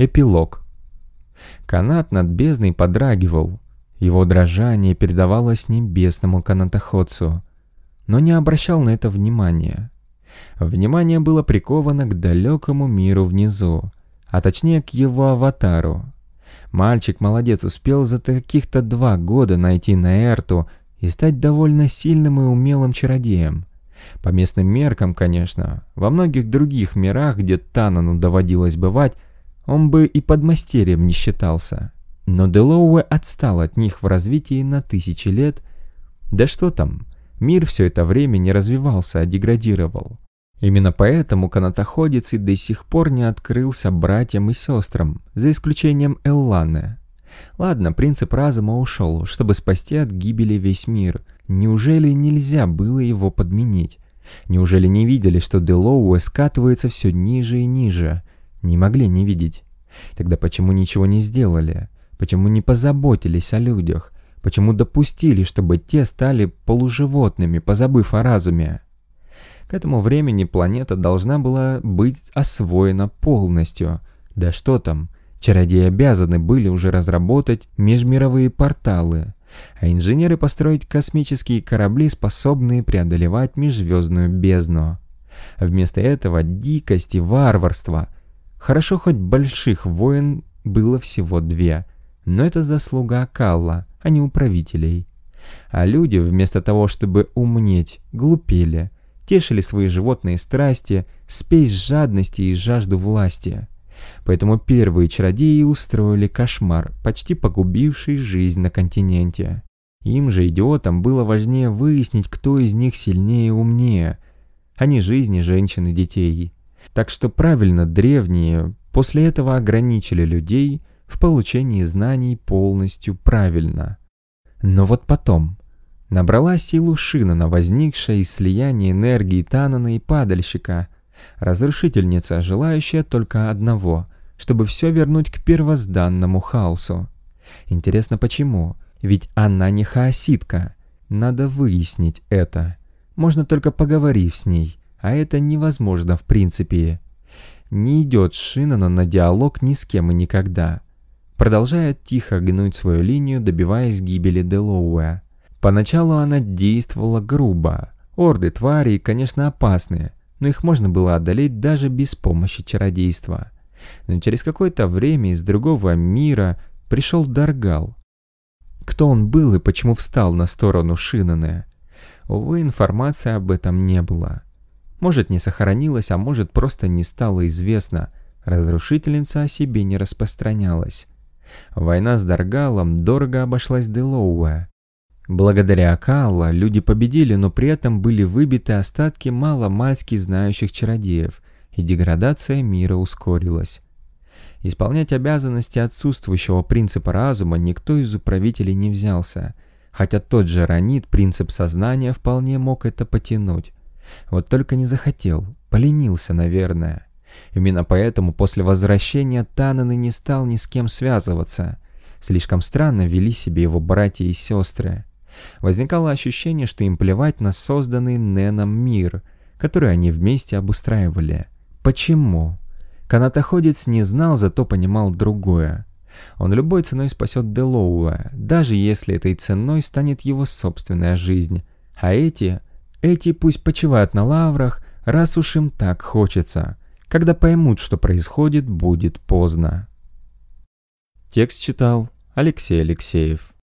Эпилог. Канат над бездной подрагивал. Его дрожание передавалось небесному канатоходцу, но не обращал на это внимания. Внимание было приковано к далекому миру внизу, а точнее к его аватару. Мальчик молодец успел за каких-то два года найти Наэрту и стать довольно сильным и умелым чародеем. По местным меркам, конечно, во многих других мирах, где Танану доводилось бывать, он бы и подмастерьем не считался. Но Делоуэ отстал от них в развитии на тысячи лет. Да что там, мир все это время не развивался, а деградировал. Именно поэтому канатоходец и до сих пор не открылся братьям и сестрам, за исключением Элланы. Ладно, принцип разума ушел, чтобы спасти от гибели весь мир. Неужели нельзя было его подменить? Неужели не видели, что Делоуэ скатывается все ниже и ниже? Не могли не видеть. Тогда почему ничего не сделали? Почему не позаботились о людях? Почему допустили, чтобы те стали полуживотными, позабыв о разуме? К этому времени планета должна была быть освоена полностью. Да что там, чародеи обязаны были уже разработать межмировые порталы, а инженеры построить космические корабли, способные преодолевать межзвездную бездну. Вместо этого дикость и варварство. Хорошо хоть больших войн было всего две, но это заслуга Акалла, а не управителей. А люди, вместо того, чтобы умнеть, глупели, тешили свои животные страсти, спесь жадности и жажду власти. Поэтому первые чародеи устроили кошмар, почти погубивший жизнь на континенте. Им же, идиотам, было важнее выяснить, кто из них сильнее и умнее, а не жизни женщин и детей. Так что правильно древние после этого ограничили людей в получении знаний полностью правильно. Но вот потом набрала силу Шинана, возникшая из слияния энергии Танана и падальщика, разрушительница, желающая только одного, чтобы все вернуть к первозданному хаосу. Интересно почему? Ведь она не хаоситка. Надо выяснить это. Можно только поговорив с ней, а это невозможно в принципе. Не идет Шинана на диалог ни с кем и никогда. Продолжает тихо гнуть свою линию, добиваясь гибели Делоуэ. Поначалу она действовала грубо. Орды тварей, конечно, опасные, но их можно было одолеть даже без помощи чародейства. Но через какое-то время из другого мира пришел Даргал. Кто он был и почему встал на сторону Шинаны? Увы, информации об этом не было. Может, не сохранилась, а может, просто не стало известно. Разрушительница о себе не распространялась. Война с Даргалом дорого обошлась Делоуэ. Благодаря Акалла люди победили, но при этом были выбиты остатки мало-мальски знающих чародеев, и деградация мира ускорилась. Исполнять обязанности отсутствующего принципа разума никто из управителей не взялся, хотя тот же Ранит, принцип сознания, вполне мог это потянуть. Вот только не захотел, поленился, наверное. Именно поэтому после возвращения Тананы не стал ни с кем связываться. Слишком странно вели себе его братья и сестры. Возникало ощущение, что им плевать на созданный Неном мир, который они вместе обустраивали. Почему? Канатоходец не знал, зато понимал другое. Он любой ценой спасет Делоуа, даже если этой ценой станет его собственная жизнь. А эти эти пусть почивают на лаврах, раз уж им так хочется. Когда поймут, что происходит, будет поздно. Текст читал Алексей Алексеев.